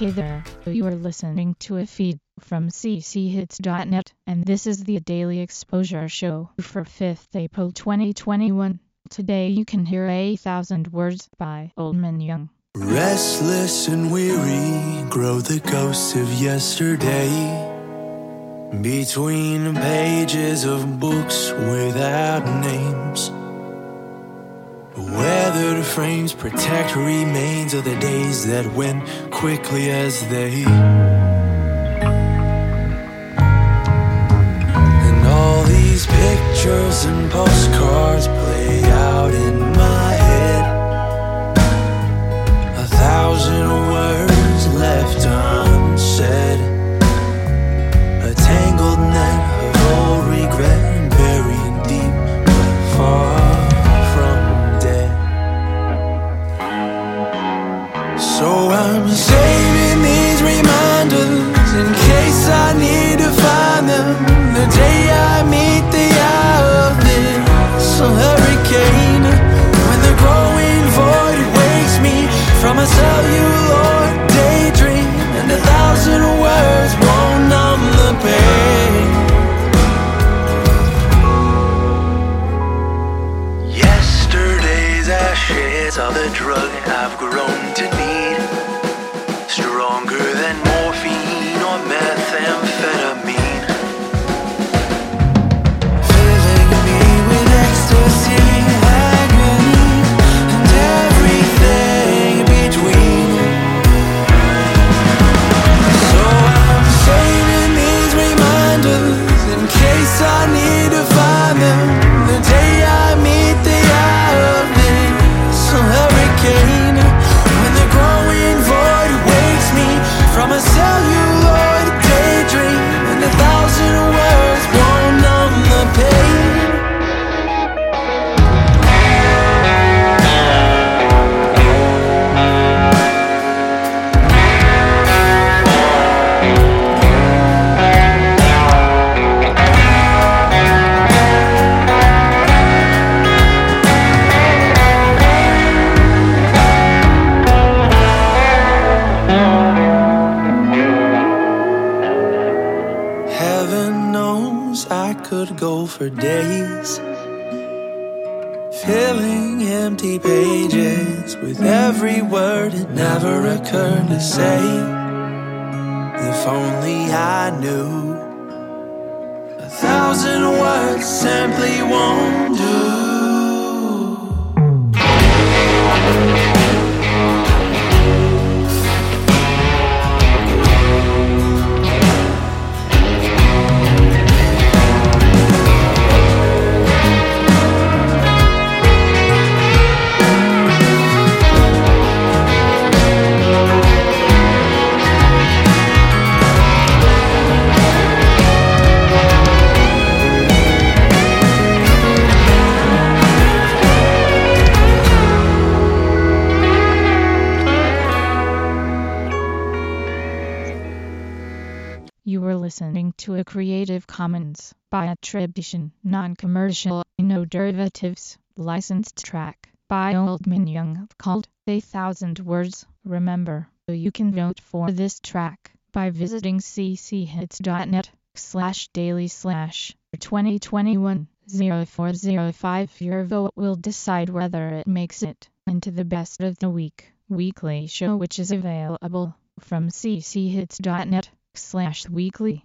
Hey there, you are listening to a feed from cchits.net, and this is the Daily Exposure Show for 5th April 2021. Today you can hear A Thousand Words by Old Man Young. Restless and weary grow the ghosts of yesterday. Between pages of books without names. Frames protect remains of the days that went quickly as they. And all these pictures and postcards So I'm saving these reminders in case I need to find them the day I meet the eye of this hurricane. When the growing void wakes me from a celluloid daydream, and a thousand words won't numb the pain. Yesterday's ashes are the drug I've grown to need. Could go for days, filling empty pages with every word it never occurred to say. If only I knew, a thousand words simply won't do. Listening to a Creative Commons by attribution, non-commercial, no derivatives, licensed track by Old Man Young called A Thousand Words. Remember, you can vote for this track by visiting cchits.net slash daily slash 2021 0405. Your vote will decide whether it makes it into the best of the week weekly show which is available from cchits.net slash weekly.